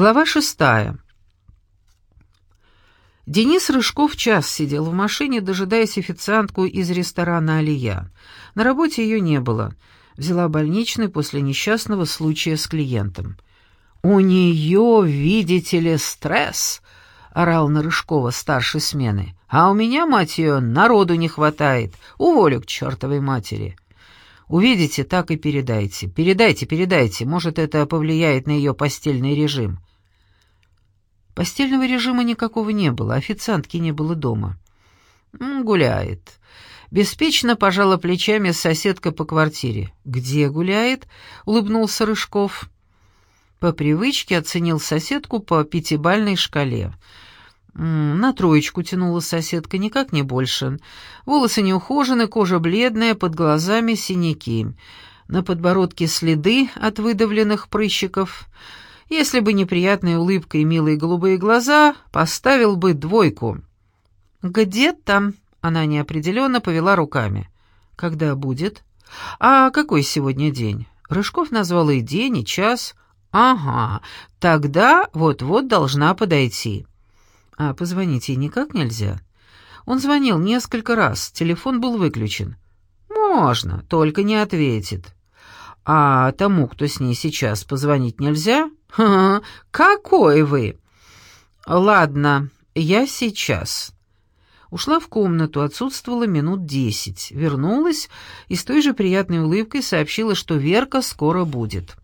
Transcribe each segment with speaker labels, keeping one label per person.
Speaker 1: Глава шестая. Денис Рыжков час сидел в машине, дожидаясь официантку из ресторана «Алия». На работе ее не было. Взяла больничный после несчастного случая с клиентом. «У нее, видите ли, стресс!» — орал на Рыжкова старшей смены. «А у меня, мать ее, народу не хватает. Уволю к чертовой матери». «Увидите, так и передайте. Передайте, передайте. Может, это повлияет на ее постельный режим». Постельного режима никакого не было, официантки не было дома. «Гуляет». Беспечно пожала плечами соседка по квартире. «Где гуляет?» — улыбнулся Рыжков. По привычке оценил соседку по пятибальной шкале. На троечку тянула соседка, никак не больше. Волосы неухожены, кожа бледная, под глазами синяки. На подбородке следы от выдавленных прыщиков — если бы неприятная улыбка и милые голубые глаза, поставил бы двойку. «Где там?» — она неопределенно повела руками. «Когда будет?» «А какой сегодня день?» Рыжков назвал и день, и час. «Ага, тогда вот-вот должна подойти». «А позвонить ей никак нельзя?» Он звонил несколько раз, телефон был выключен. «Можно, только не ответит». «А тому, кто с ней сейчас, позвонить нельзя?» «Ха, какой вы!» «Ладно, я сейчас». Ушла в комнату, отсутствовала минут десять, вернулась и с той же приятной улыбкой сообщила, что Верка скоро будет.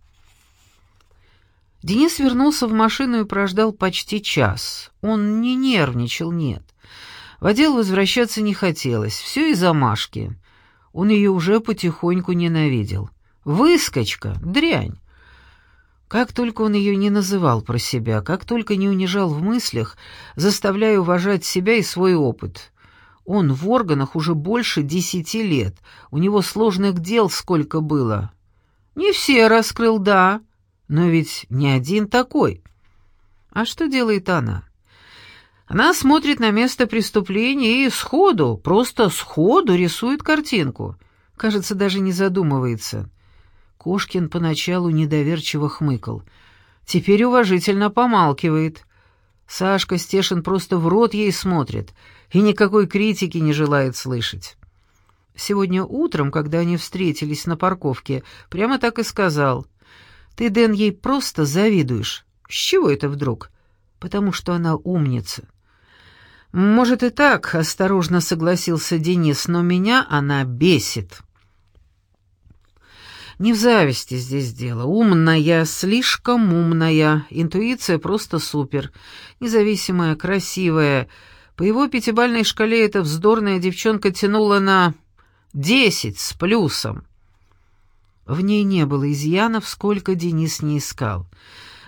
Speaker 1: Денис вернулся в машину и прождал почти час. Он не нервничал, нет. В отдел возвращаться не хотелось, все из-за Машки. Он ее уже потихоньку ненавидел. «Выскочка! Дрянь! Как только он ее не называл про себя, как только не унижал в мыслях, заставляя уважать себя и свой опыт. Он в органах уже больше десяти лет, у него сложных дел сколько было. Не все раскрыл, да, но ведь не один такой. А что делает она? Она смотрит на место преступления и сходу, просто сходу рисует картинку. Кажется, даже не задумывается. Кошкин поначалу недоверчиво хмыкал. Теперь уважительно помалкивает. Сашка Стешин просто в рот ей смотрит и никакой критики не желает слышать. Сегодня утром, когда они встретились на парковке, прямо так и сказал. «Ты, Дэн, ей просто завидуешь. С чего это вдруг? Потому что она умница». «Может и так», — осторожно согласился Денис, «но меня она бесит». Не в зависти здесь дело. Умная, слишком умная. Интуиция просто супер. Независимая, красивая. По его пятибальной шкале эта вздорная девчонка тянула на десять с плюсом. В ней не было изъянов, сколько Денис не искал.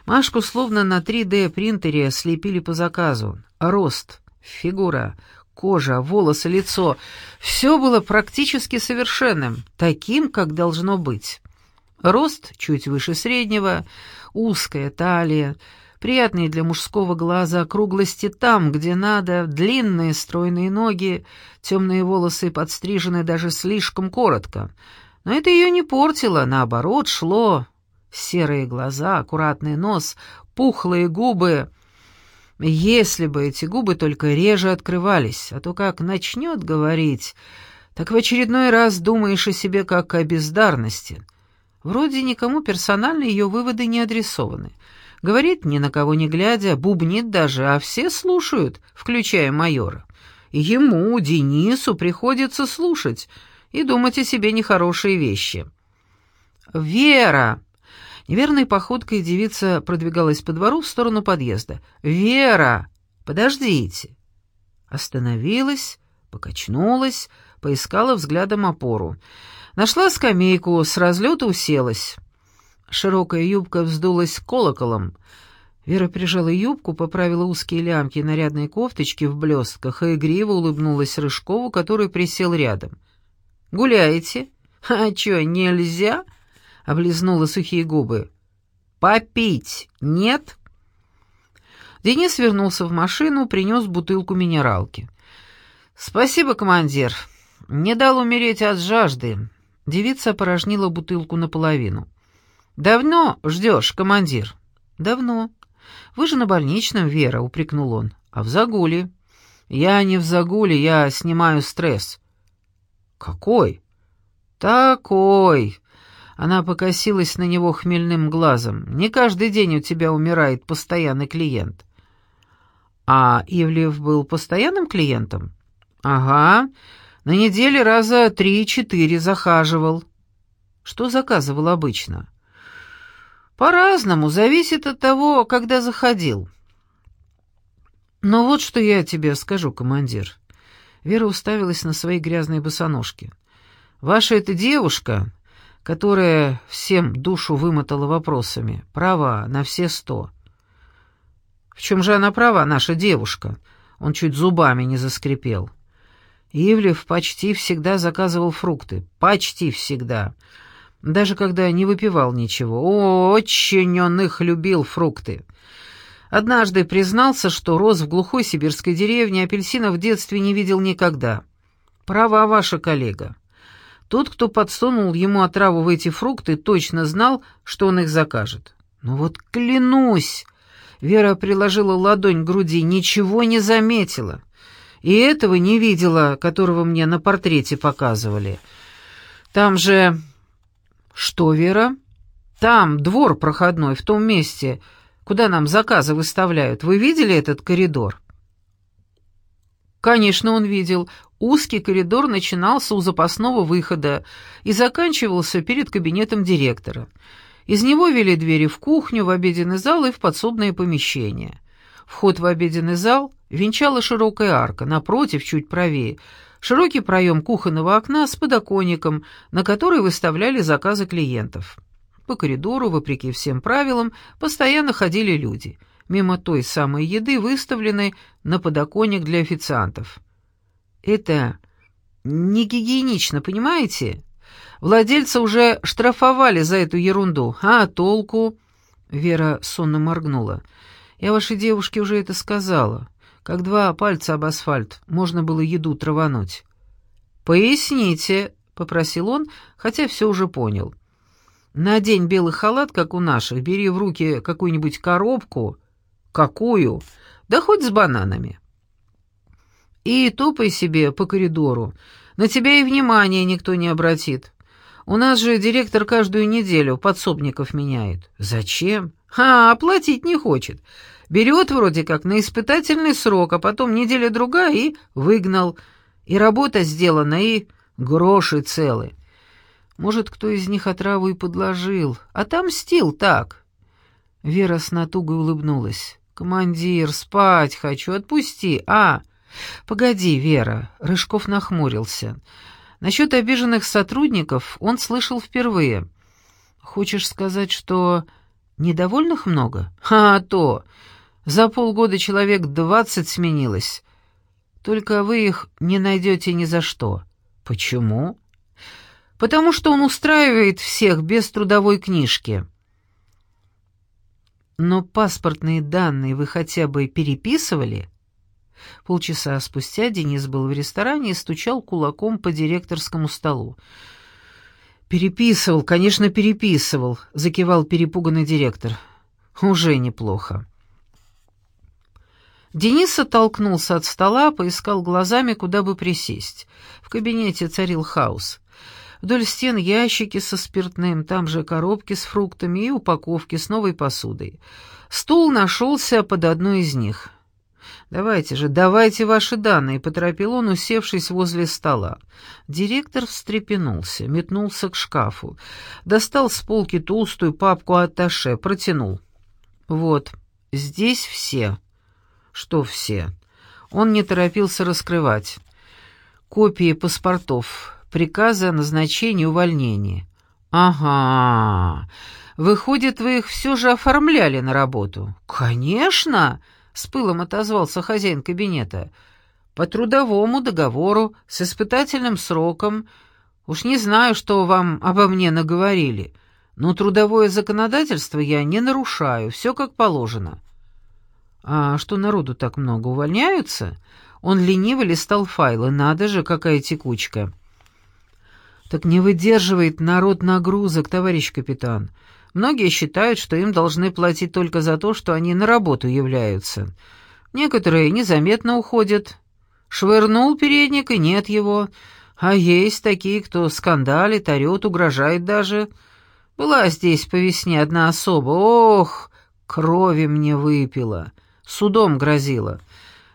Speaker 1: Машку словно на 3D-принтере слепили по заказу. Рост, фигура, кожа, волосы, лицо — все было практически совершенным, таким, как должно быть. Рост чуть выше среднего, узкая талия, приятные для мужского глаза округлости там, где надо, длинные стройные ноги, темные волосы подстрижены даже слишком коротко. Но это ее не портило, наоборот, шло. Серые глаза, аккуратный нос, пухлые губы — если бы эти губы только реже открывались, а то как начнет говорить, так в очередной раз думаешь о себе как о бездарности. Вроде никому персонально ее выводы не адресованы. Говорит, ни на кого не глядя, бубнит даже, а все слушают, включая майора. Ему, Денису, приходится слушать и думать о себе нехорошие вещи. «Вера!» Неверной походкой девица продвигалась по двору в сторону подъезда. «Вера! Подождите!» Остановилась, покачнулась, поискала взглядом опору. Нашла скамейку, с разлета уселась. Широкая юбка вздулась колоколом. Вера прижала юбку, поправила узкие лямки нарядной кофточки в блестках и игриво улыбнулась Рыжкову, который присел рядом. «Гуляете? А чё, нельзя?» Облизнула сухие губы. «Попить нет?» Денис вернулся в машину, принес бутылку минералки. «Спасибо, командир. Не дал умереть от жажды». Девица опорожнила бутылку наполовину. «Давно ждешь, командир?» «Давно. «Вы же на больничном, Вера», — упрекнул он, — «а в загуле». «Я не в загуле, я снимаю стресс». «Какой?» «Такой!» Она покосилась на него хмельным глазом. «Не каждый день у тебя умирает постоянный клиент». «А Ивлев был постоянным клиентом?» «Ага. На неделе раза три-четыре захаживал». «Что заказывал обычно?» «По-разному, зависит от того, когда заходил». «Но вот что я тебе скажу, командир». Вера уставилась на свои грязные босоножки. «Ваша эта девушка, которая всем душу вымотала вопросами, права на все сто». «В чем же она права, наша девушка?» Он чуть зубами не заскрипел. Ивлев почти всегда заказывал фрукты. Почти всегда. Даже когда не выпивал ничего. Очень он их любил, фрукты. Однажды признался, что рос в глухой сибирской деревне, апельсинов в детстве не видел никогда. Права ваша коллега. Тот, кто подсунул ему отраву в эти фрукты, точно знал, что он их закажет. Ну вот клянусь, Вера приложила ладонь к груди, ничего не заметила. И этого не видела, которого мне на портрете показывали. Там же... Что, Вера? Там двор проходной, в том месте, куда нам заказы выставляют. Вы видели этот коридор?» Конечно, он видел. Узкий коридор начинался у запасного выхода и заканчивался перед кабинетом директора. Из него вели двери в кухню, в обеденный зал и в подсобное помещение. Вход в обеденный зал венчала широкая арка, напротив, чуть правее, широкий проем кухонного окна с подоконником, на который выставляли заказы клиентов. По коридору, вопреки всем правилам, постоянно ходили люди, мимо той самой еды, выставленной на подоконник для официантов. Это не гигиенично, понимаете? Владельца уже штрафовали за эту ерунду. А толку? Вера сонно моргнула. Я вашей девушке уже это сказала. Как два пальца об асфальт, можно было еду травануть. «Поясните», — попросил он, хотя все уже понял. Надень белый халат, как у наших, бери в руки какую-нибудь коробку. Какую? Да хоть с бананами. И топай себе по коридору. На тебя и внимания никто не обратит. У нас же директор каждую неделю подсобников меняет. Зачем? А, оплатить не хочет. Берет вроде как на испытательный срок, а потом неделя-другая и выгнал. И работа сделана, и гроши целы. Может, кто из них отраву и подложил. Отомстил так. Вера с натугой улыбнулась. «Командир, спать хочу, отпусти, а!» «Погоди, Вера», — Рыжков нахмурился. «Насчет обиженных сотрудников он слышал впервые. Хочешь сказать, что недовольных много?» «А то! За полгода человек двадцать сменилось. Только вы их не найдете ни за что». «Почему?» потому что он устраивает всех без трудовой книжки. Но паспортные данные вы хотя бы переписывали? Полчаса спустя Денис был в ресторане и стучал кулаком по директорскому столу. «Переписывал, конечно, переписывал», — закивал перепуганный директор. «Уже неплохо». Денис оттолкнулся от стола, поискал глазами, куда бы присесть. В кабинете царил хаос. Вдоль стен ящики со спиртным, там же коробки с фруктами и упаковки с новой посудой. Стул нашелся под одной из них. «Давайте же, давайте ваши данные», — поторопил он, усевшись возле стола. Директор встрепенулся, метнулся к шкафу, достал с полки толстую папку атташе, протянул. «Вот, здесь все». «Что все?» Он не торопился раскрывать. «Копии паспортов, приказы о назначении увольнения. «Ага. Выходит, вы их все же оформляли на работу?» «Конечно!» — с пылом отозвался хозяин кабинета. «По трудовому договору, с испытательным сроком. Уж не знаю, что вам обо мне наговорили, но трудовое законодательство я не нарушаю, все как положено». «А что народу так много увольняются?» Он лениво листал файлы. «Надо же, какая текучка!» «Так не выдерживает народ нагрузок, товарищ капитан. Многие считают, что им должны платить только за то, что они на работу являются. Некоторые незаметно уходят. Швырнул передник, и нет его. А есть такие, кто скандалит, орет, угрожает даже. Была здесь по весне одна особа. Ох, крови мне выпила. Судом грозила.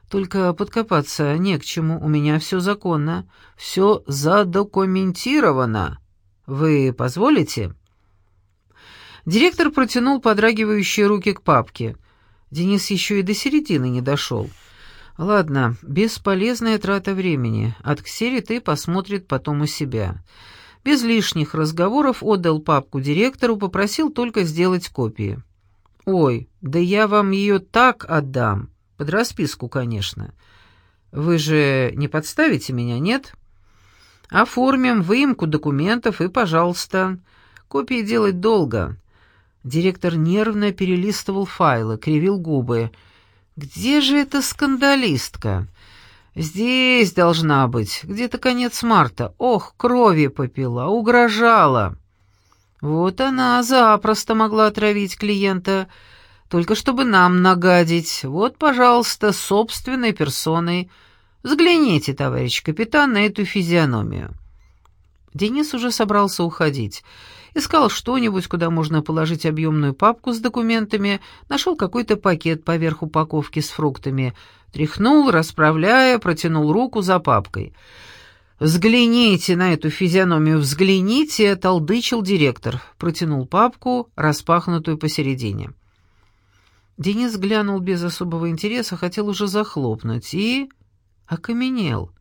Speaker 1: Только подкопаться не к чему, у меня все законно, все задокументировано. Вы позволите?» Директор протянул подрагивающие руки к папке. Денис еще и до середины не дошел. «Ладно, бесполезная трата времени. Отксерит и посмотрит потом у себя». Без лишних разговоров отдал папку директору, попросил только сделать копии. «Ой, да я вам ее так отдам. Под расписку, конечно. Вы же не подставите меня, нет? Оформим выемку документов и, пожалуйста. Копии делать долго. Директор нервно перелистывал файлы, кривил губы. «Где же эта скандалистка?» «Здесь должна быть. Где-то конец марта. Ох, крови попила, угрожала». Вот она запросто могла отравить клиента, только чтобы нам нагадить. Вот, пожалуйста, собственной персоной. Взгляните, товарищ капитан, на эту физиономию». Денис уже собрался уходить. Искал что-нибудь, куда можно положить объемную папку с документами, нашел какой-то пакет поверх упаковки с фруктами, тряхнул, расправляя, протянул руку за папкой. «Взгляните на эту физиономию, взгляните!» — толдычил директор. Протянул папку, распахнутую посередине. Денис глянул без особого интереса, хотел уже захлопнуть и... окаменел.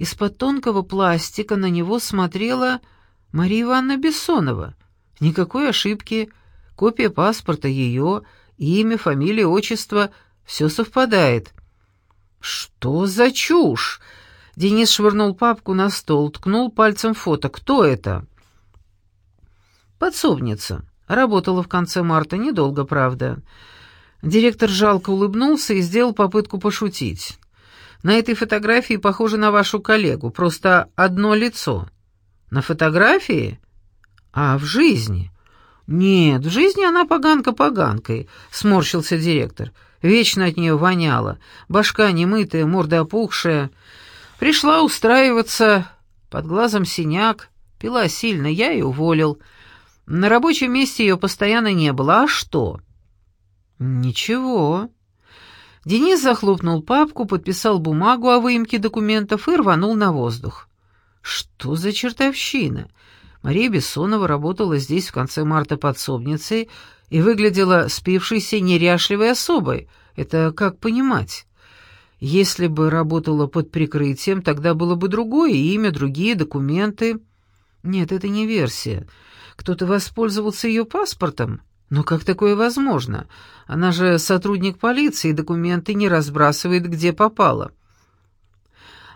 Speaker 1: Из-под тонкого пластика на него смотрела Мария Ивановна Бессонова. Никакой ошибки. Копия паспорта ее, имя, фамилия, отчество — все совпадает. «Что за чушь?» Денис швырнул папку на стол, ткнул пальцем фото. «Кто это?» «Подсобница. Работала в конце марта, недолго, правда». Директор жалко улыбнулся и сделал попытку пошутить. «На этой фотографии похоже на вашу коллегу, просто одно лицо». На фотографии? А в жизни? Нет, в жизни она поганка поганкой, сморщился директор. Вечно от нее воняло. Башка немытая, морда опухшая. Пришла устраиваться, под глазом синяк, пила сильно, я и уволил. На рабочем месте ее постоянно не было. А что? Ничего. Денис захлопнул папку, подписал бумагу о выемке документов и рванул на воздух. Что за чертовщина? Мария Бессонова работала здесь в конце марта подсобницей и выглядела спившейся неряшливой особой. Это как понимать? Если бы работала под прикрытием, тогда было бы другое имя, другие документы. Нет, это не версия. Кто-то воспользовался ее паспортом. Но как такое возможно? Она же сотрудник полиции, документы не разбрасывает, где попало.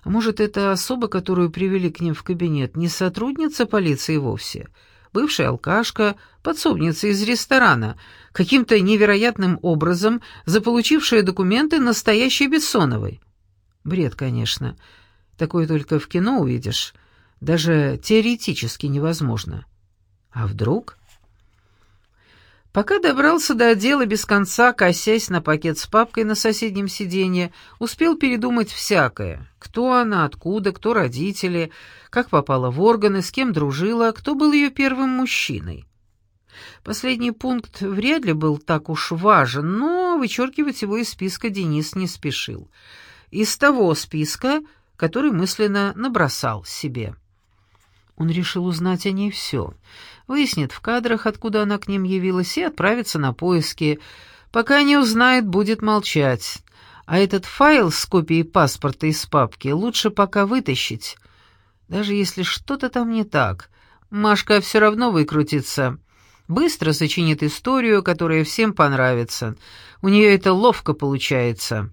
Speaker 1: Может, это особа, которую привели к ним в кабинет, не сотрудница полиции вовсе? Бывшая алкашка, подсобница из ресторана, каким-то невероятным образом заполучившая документы настоящей Бессоновой. Бред, конечно. Такое только в кино увидишь. Даже теоретически невозможно. А вдруг... Пока добрался до отдела без конца, косясь на пакет с папкой на соседнем сиденье, успел передумать всякое. Кто она, откуда, кто родители, как попала в органы, с кем дружила, кто был ее первым мужчиной. Последний пункт вряд ли был так уж важен, но вычеркивать его из списка Денис не спешил. Из того списка, который мысленно набросал себе. Он решил узнать о ней все. Выяснит в кадрах, откуда она к ним явилась, и отправится на поиски. Пока не узнает, будет молчать. А этот файл с копией паспорта из папки лучше пока вытащить. Даже если что-то там не так, Машка все равно выкрутится. Быстро сочинит историю, которая всем понравится. У нее это ловко получается».